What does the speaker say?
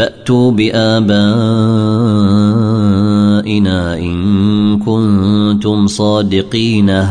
فأتوا بآبائنا إن كنتم صادقين.